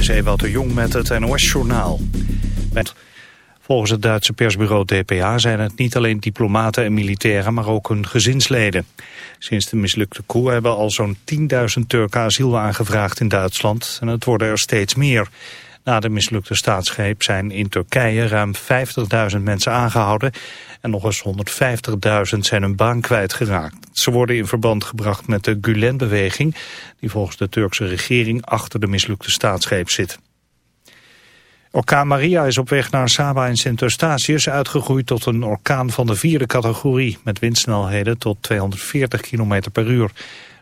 is de Jong met het NOS-journaal. Volgens het Duitse persbureau DPA zijn het niet alleen diplomaten en militairen, maar ook hun gezinsleden. Sinds de mislukte coup hebben al zo'n 10.000 Turken asiel aangevraagd in Duitsland en het worden er steeds meer. Na de mislukte staatsgreep zijn in Turkije ruim 50.000 mensen aangehouden en nog eens 150.000 zijn hun baan kwijtgeraakt. Ze worden in verband gebracht met de Gulen-beweging die volgens de Turkse regering achter de mislukte staatsgreep zit. Orkaan Maria is op weg naar Saba in Sint-Eustatius uitgegroeid tot een orkaan van de vierde categorie met windsnelheden tot 240 km per uur.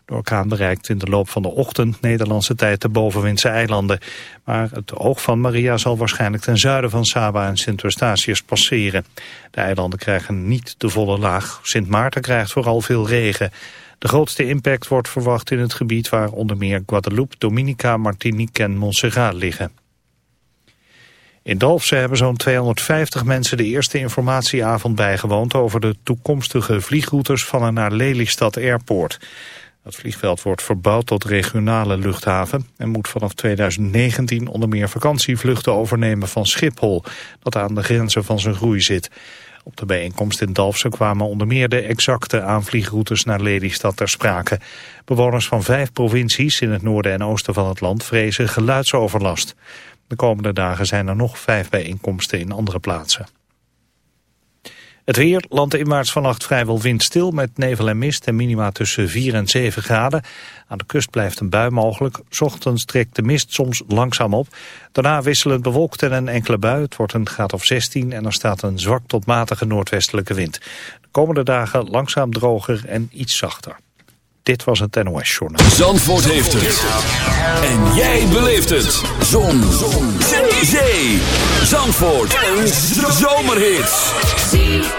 De orkaan bereikt in de loop van de ochtend Nederlandse tijd de bovenwindse eilanden. Maar het oog van Maria zal waarschijnlijk ten zuiden van Saba en Sint-Eustatius passeren. De eilanden krijgen niet de volle laag. Sint Maarten krijgt vooral veel regen. De grootste impact wordt verwacht in het gebied waar onder meer Guadeloupe, Dominica, Martinique en Montserrat liggen. In Dalfsen hebben zo'n 250 mensen de eerste informatieavond bijgewoond over de toekomstige vliegroutes van en naar Lelystad Airport. Het vliegveld wordt verbouwd tot regionale luchthaven en moet vanaf 2019 onder meer vakantievluchten overnemen van Schiphol, dat aan de grenzen van zijn groei zit. Op de bijeenkomst in Dalfsen kwamen onder meer de exacte aanvliegroutes naar Lelystad ter sprake. Bewoners van vijf provincies in het noorden en oosten van het land vrezen geluidsoverlast. De komende dagen zijn er nog vijf bijeenkomsten in andere plaatsen. Het weer, landinwaarts vannacht vrijwel windstil met nevel en mist en minima tussen 4 en 7 graden. Aan de kust blijft een bui mogelijk. Ochtends trekt de mist soms langzaam op. Daarna wisselend bewolkt en een enkele bui. Het wordt een graad of 16 en er staat een zwak tot matige noordwestelijke wind. De komende dagen langzaam droger en iets zachter. Dit was het NOS Journaal. Zandvoort heeft het. En jij beleeft het. Zon. Zon. Zee. Zandvoort. Een zomerhit.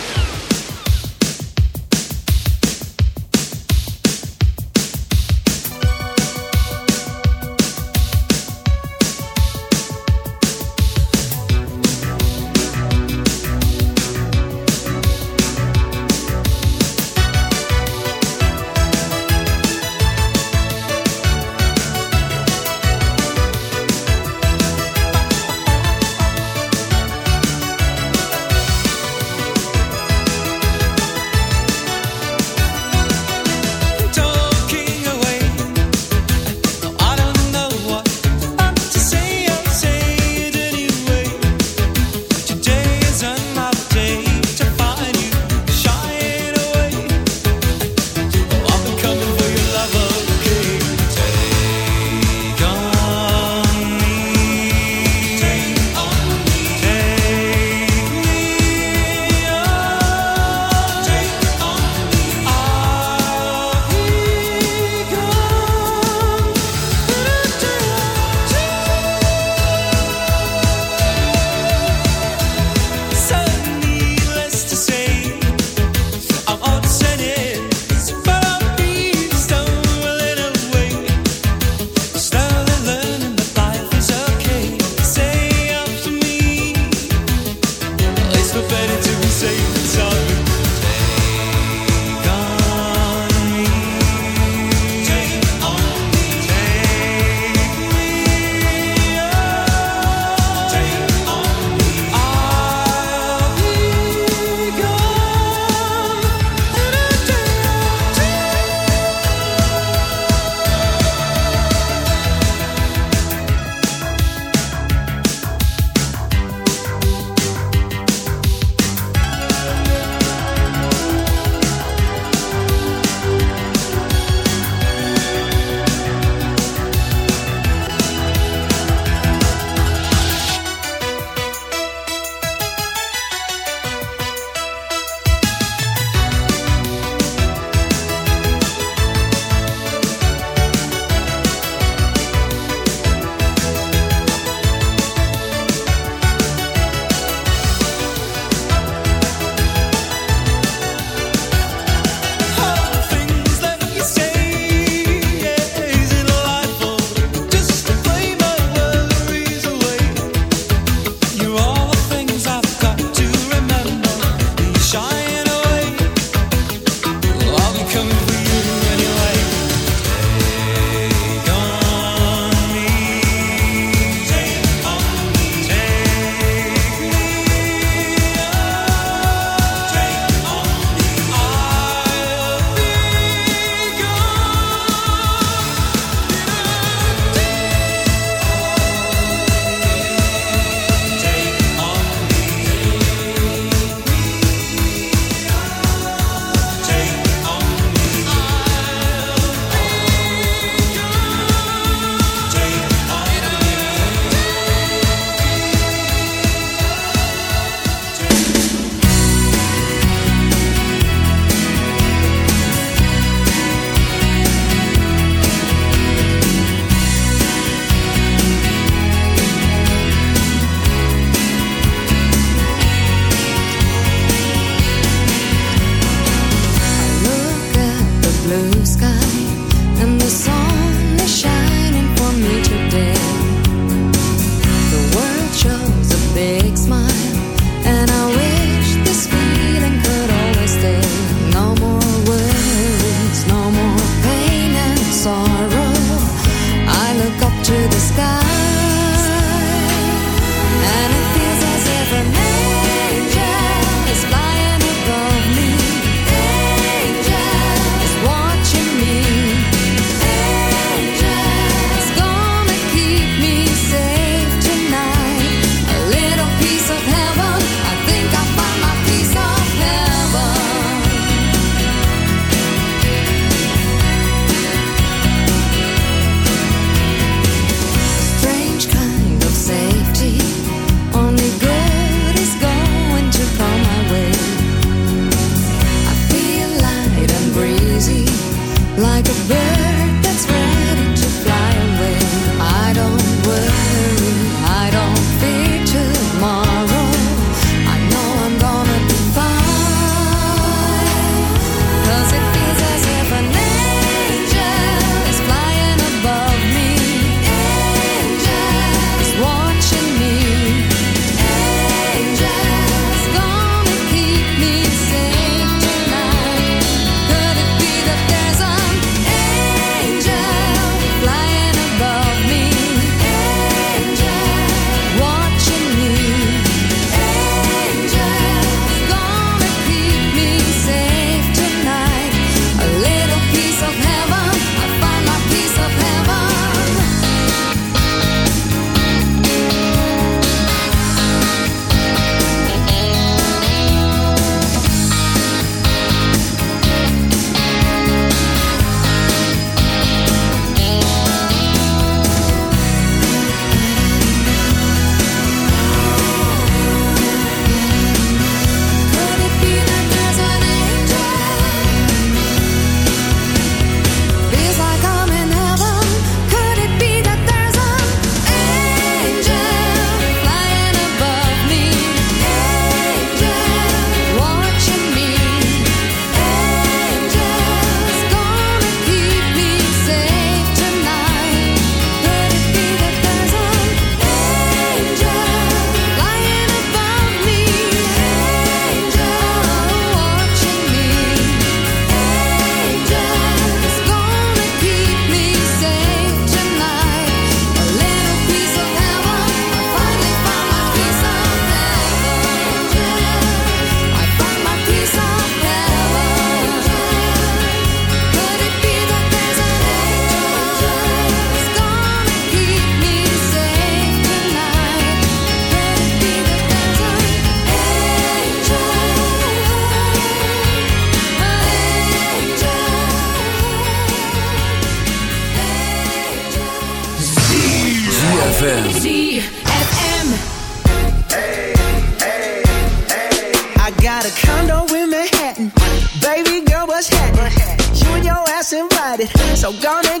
So gonna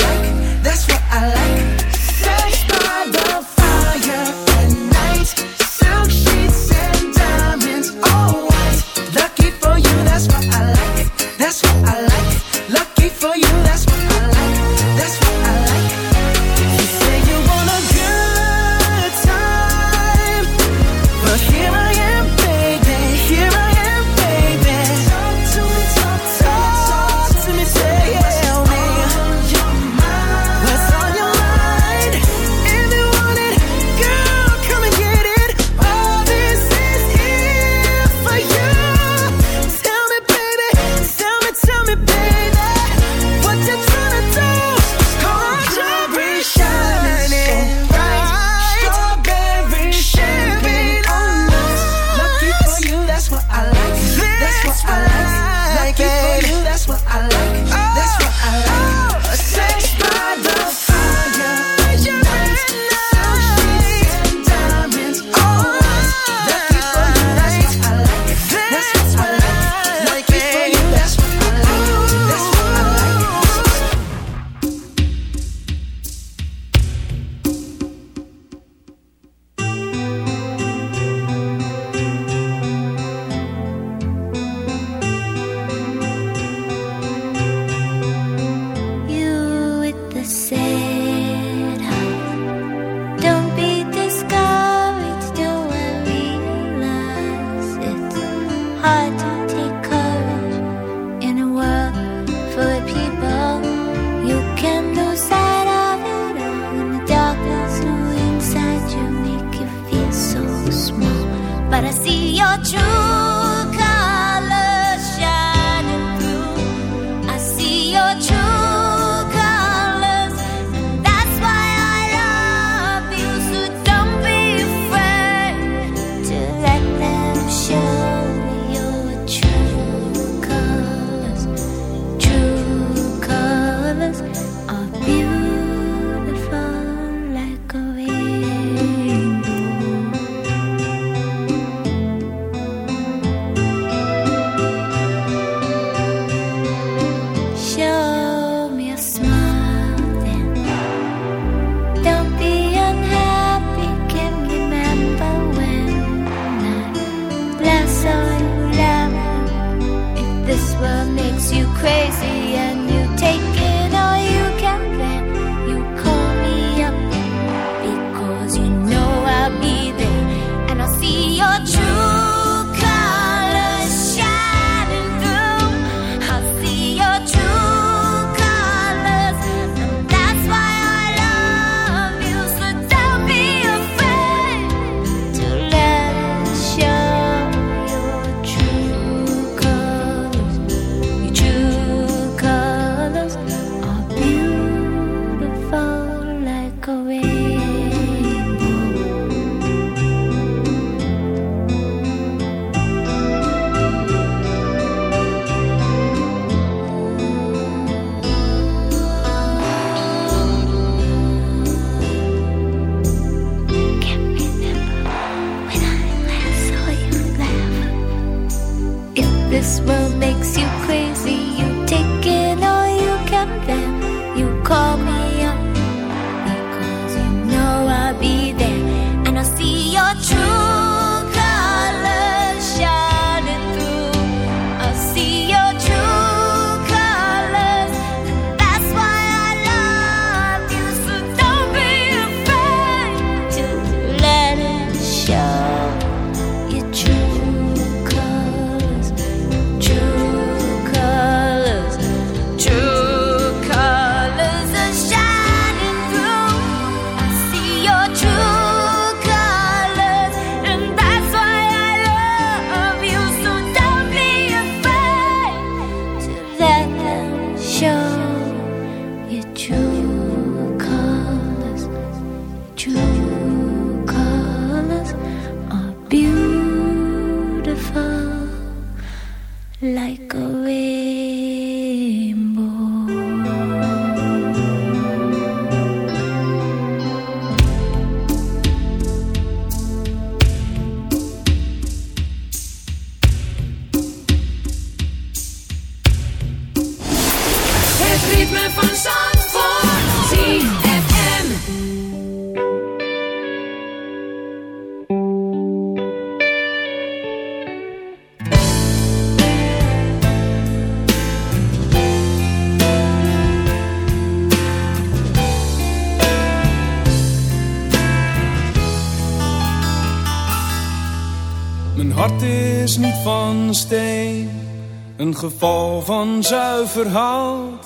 Geval van zuiver hout.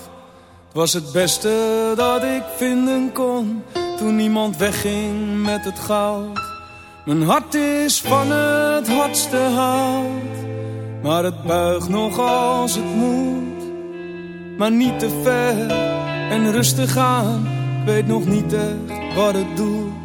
was het beste dat ik vinden kon, toen niemand wegging met het goud. Mijn hart is van het hardste hout, maar het buigt nog als het moet. Maar niet te ver en rustig aan, weet nog niet echt wat het doet.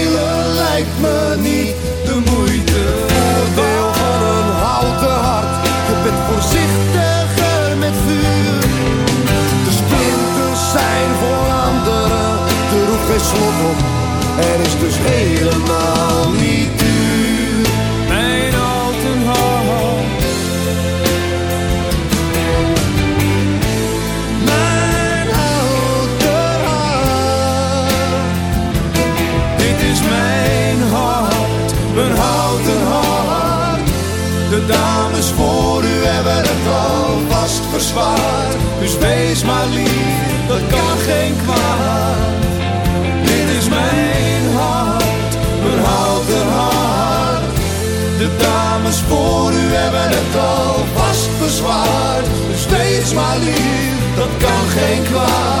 geen kwaad.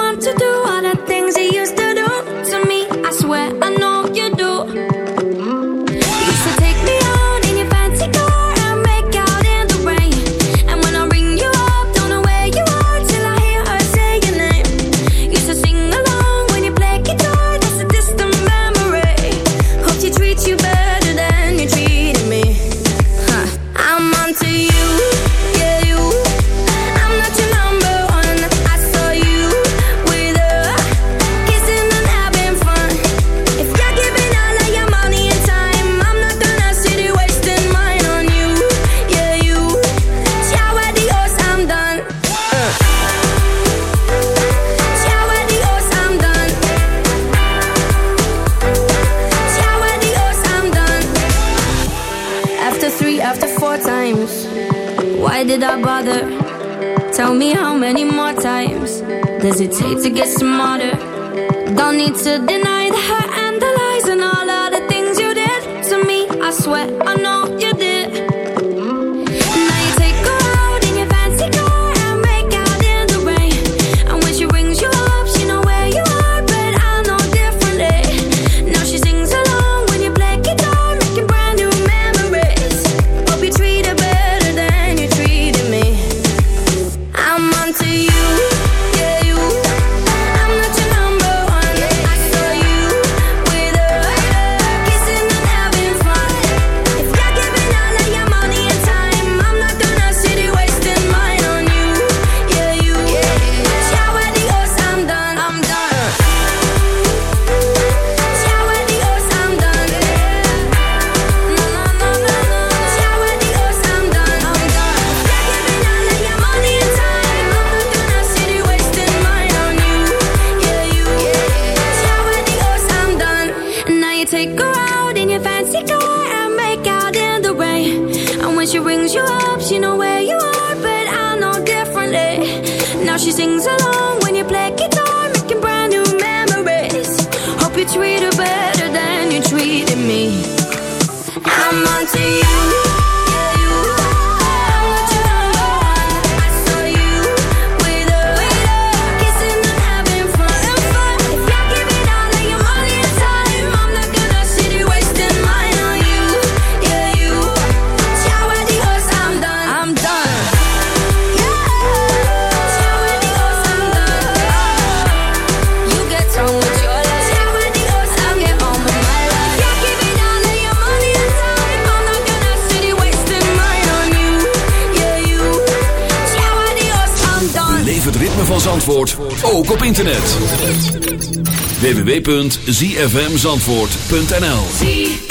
www.zfmzandvoort.nl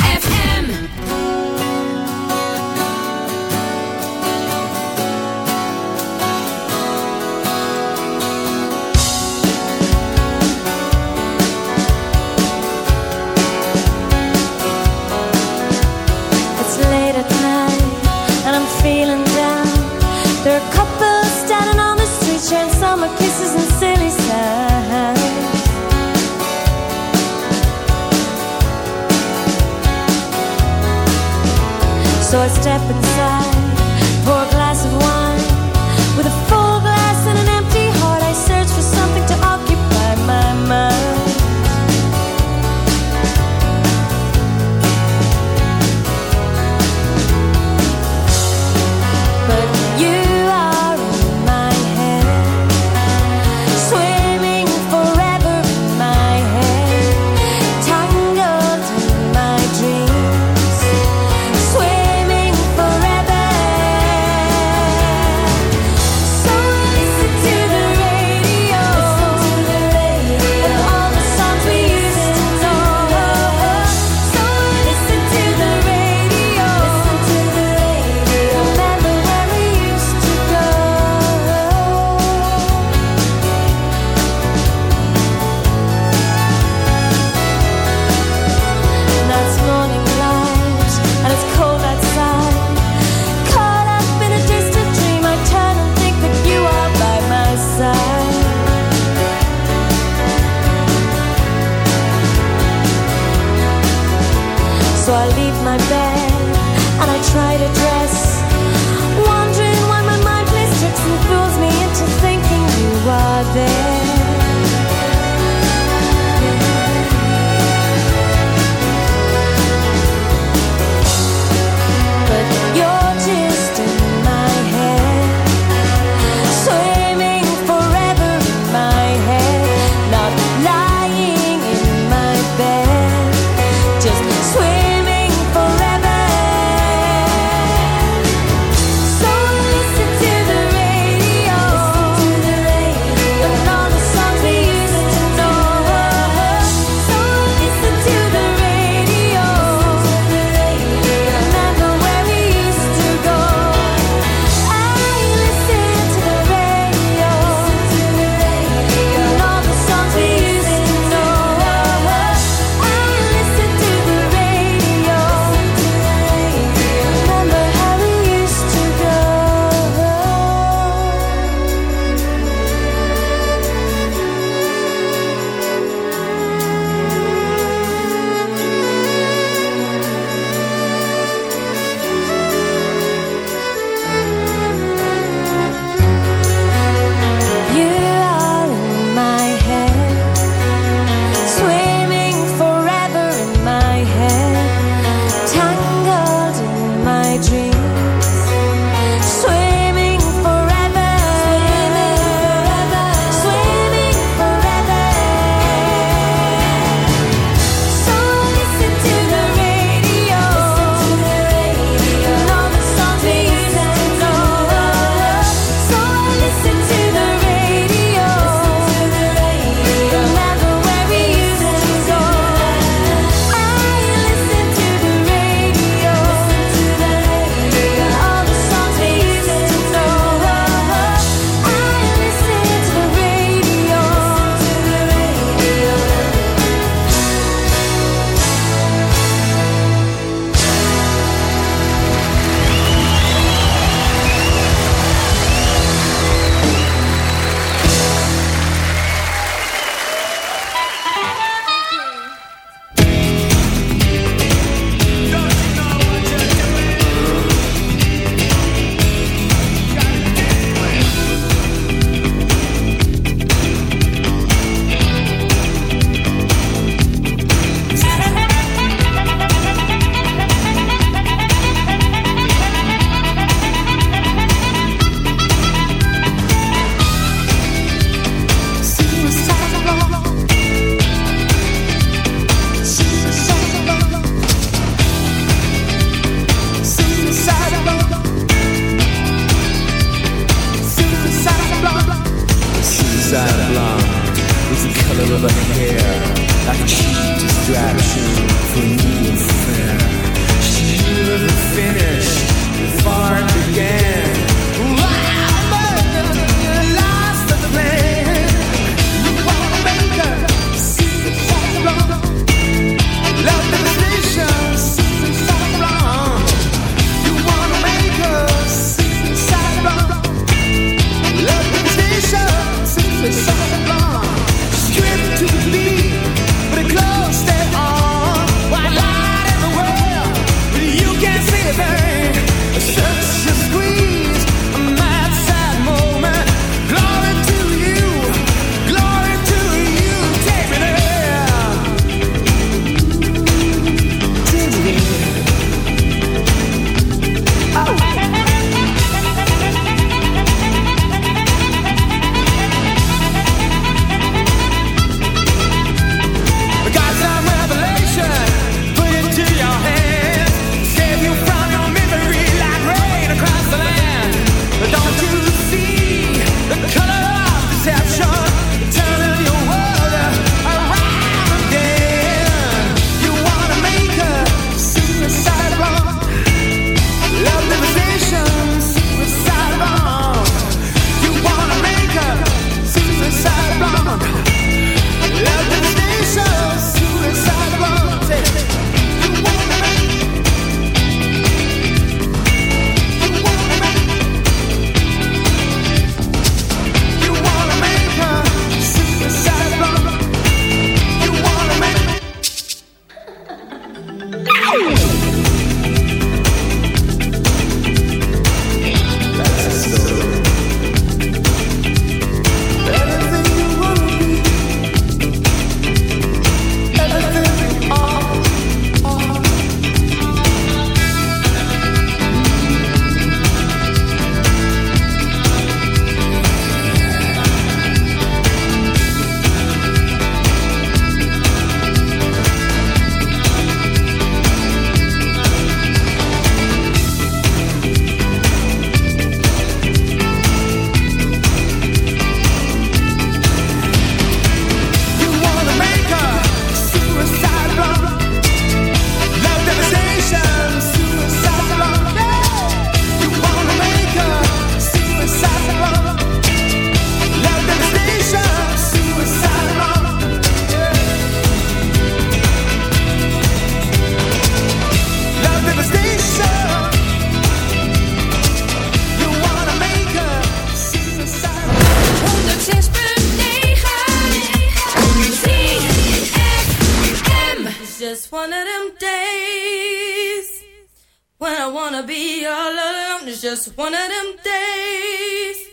just one of them days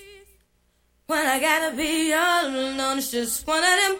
when I gotta be alone. It's just one of them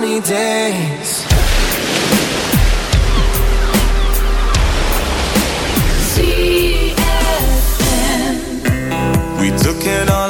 sunny days. We took it all